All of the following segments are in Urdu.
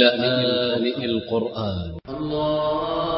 لآن القرآن. الله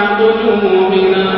ربيع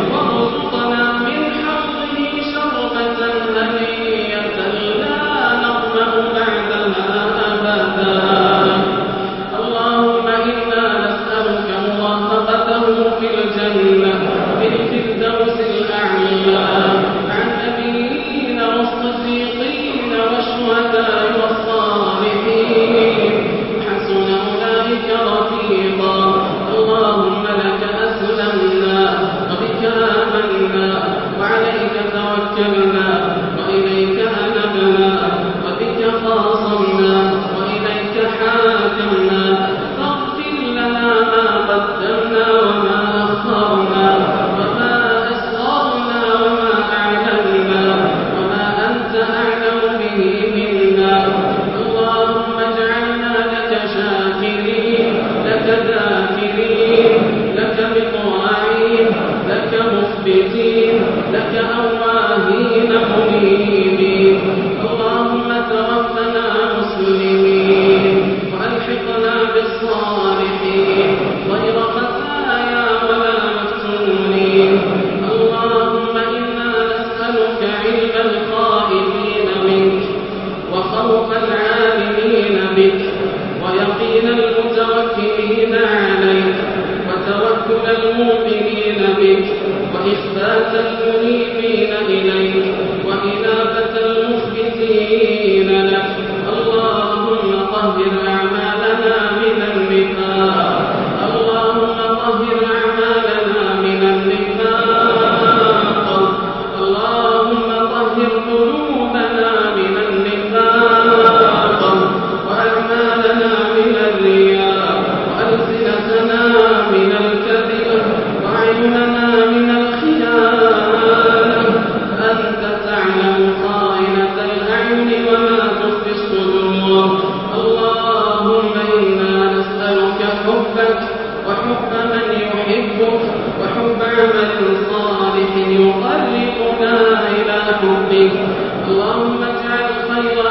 الْمُشْرِكِينَ لَكَ اللهم اجعل خير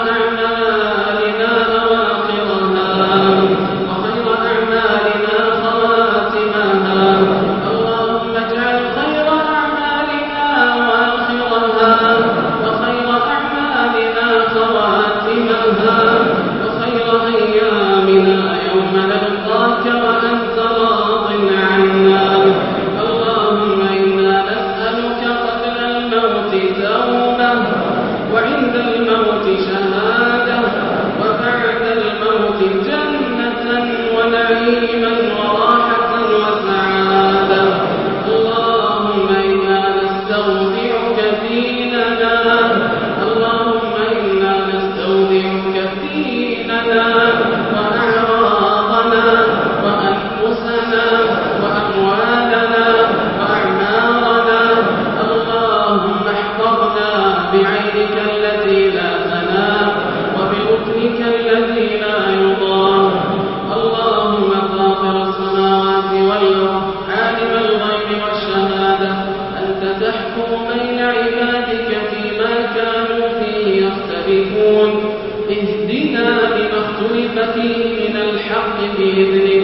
اختلف بإذنه.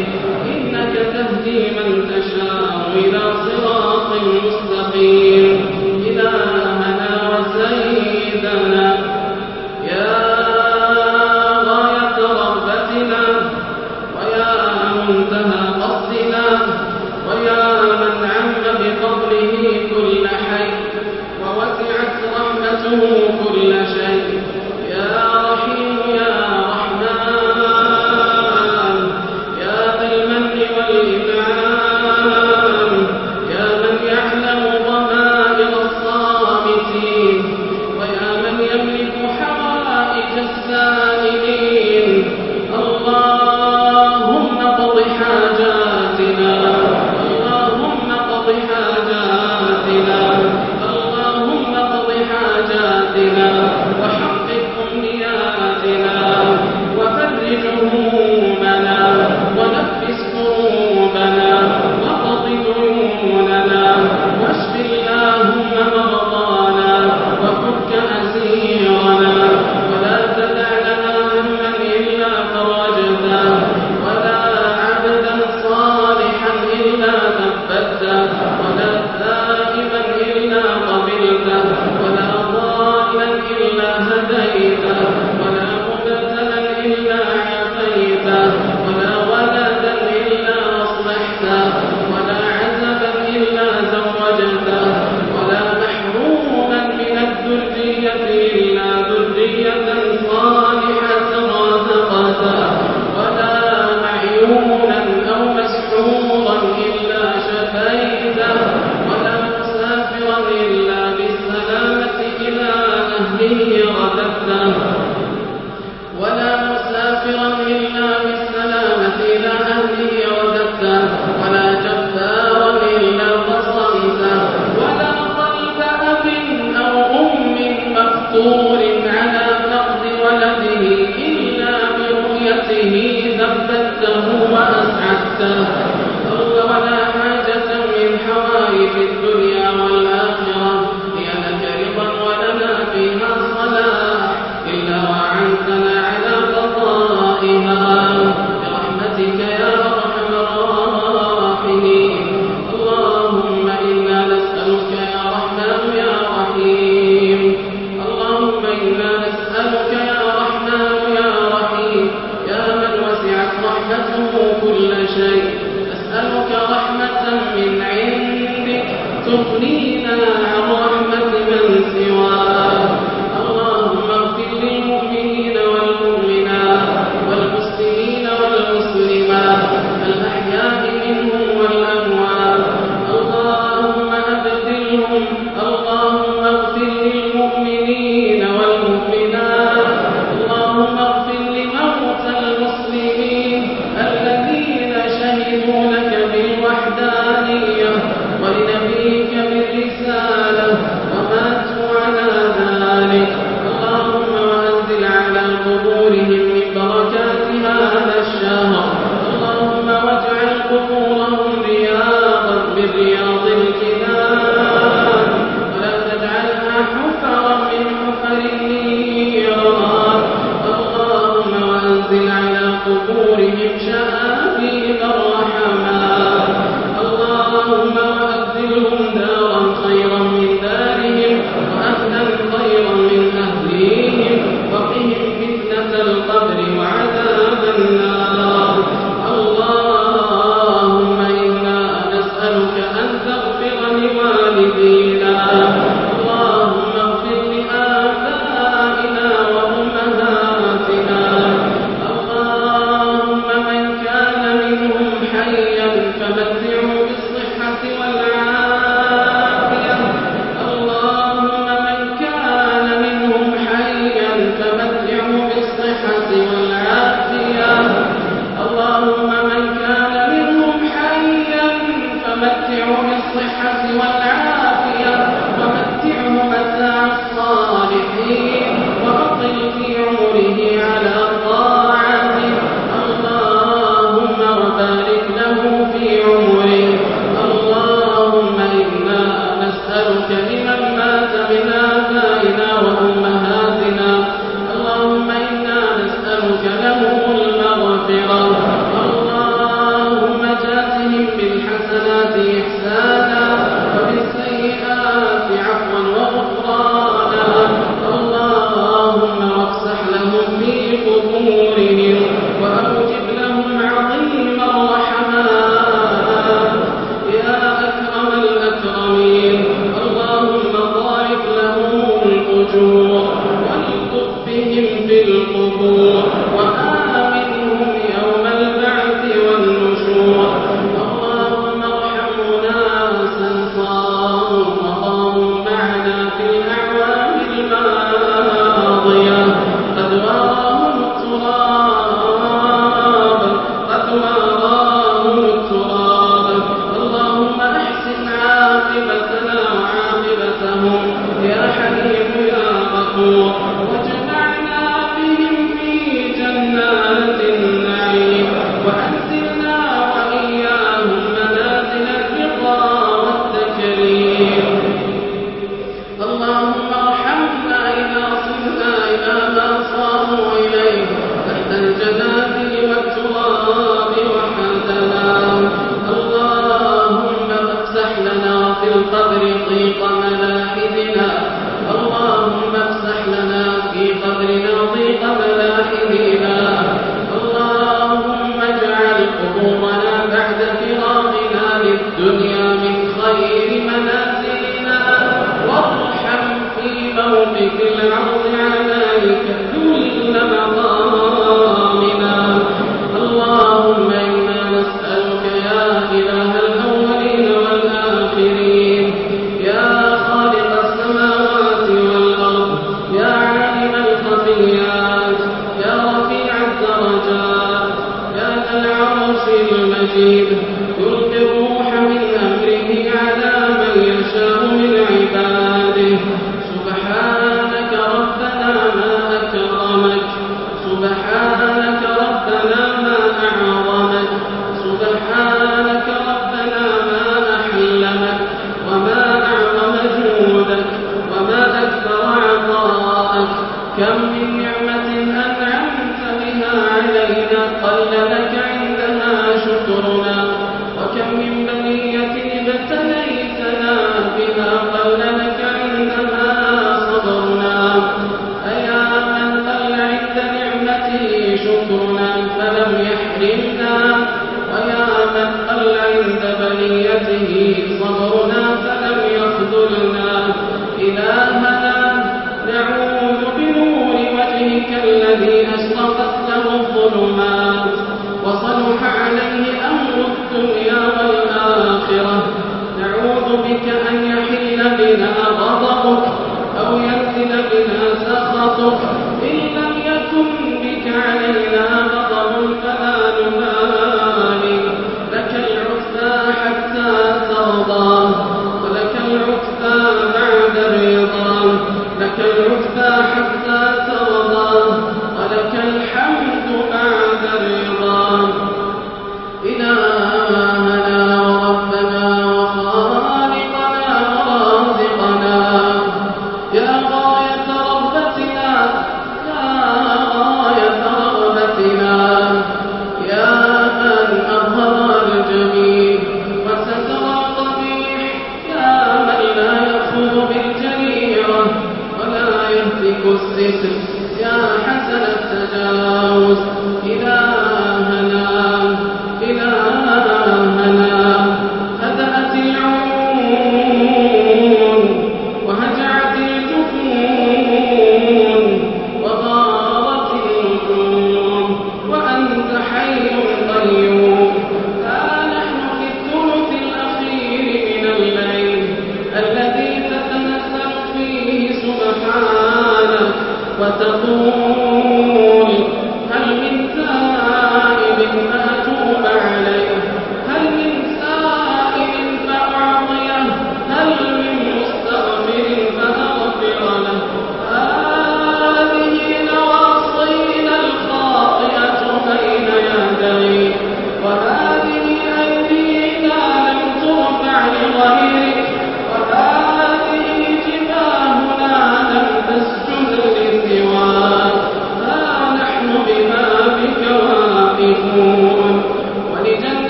يحرمنا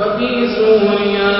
وفي سوريا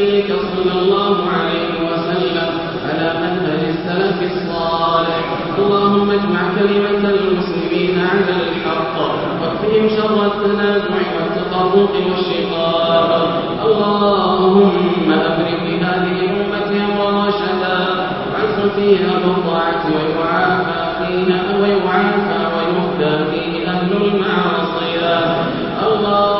النبي صلى الله عليه وسلم على منهج السلف الصالح. اللهم اجمع كلمة المسلمين على الحق، واكفهم شر التنازع والتطرق والشقاق. اللهم أفرغ لهذه الأمة أمرا رشدا وعز فيها بالطاعة ويعافى فينا ويعافى ويهدى فيه أهل المعاصي. اللهم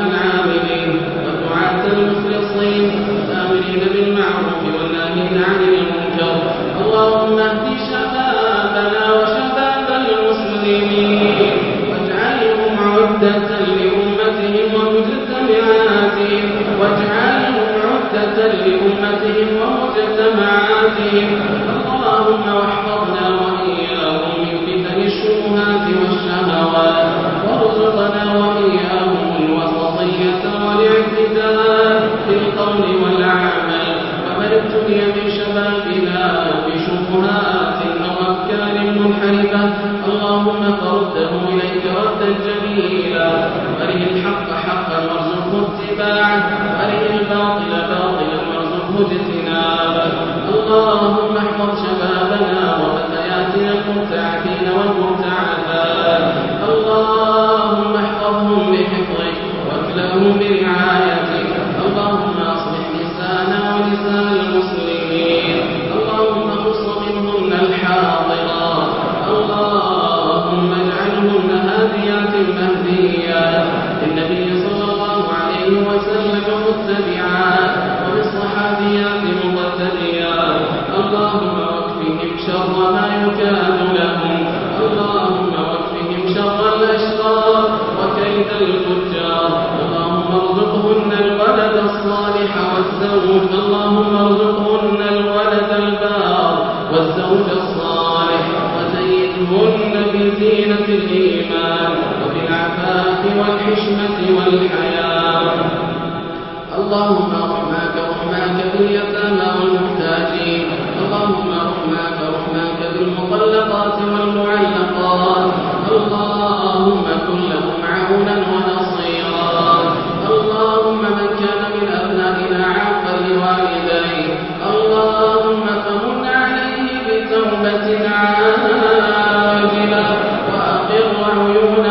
لیے والحكمة والحياة. اللهم رحمك رحمك باليتامى والمحتاجين. اللهم رحمك رحمك بالمطلقات والمعلقات. اللهم كن لهم عونا ونصيرا. اللهم من كان من أبنائنا عافا لوالديه. اللهم فمن عليه بتوبة عاجلة. وأقر عيونا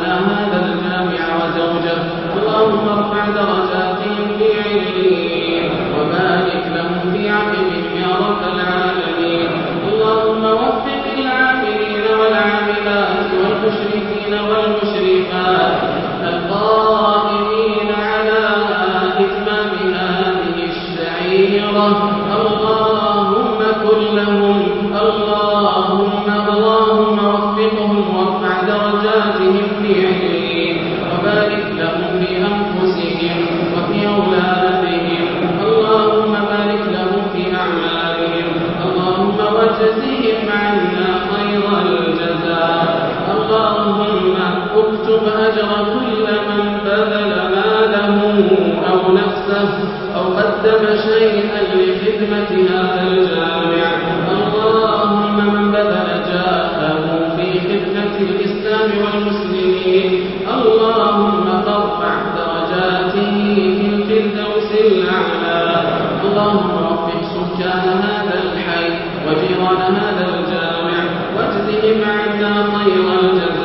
لنا هذا المامع وزوجه اللهم ارفع درجاتهم في علمهم وبارك لهم في عقبهم يا رب وصفته أو قدم شيئا لخدمتنا الجامع اللهم من بذل جاهه في خدمة الإسلام والمسلمين. اللهم ارفع درجاته في الفردوس الأعلى. اللهم وفق سكان هذا الحي وجيران هذا الجامع. واجزهم عنا خير الجنة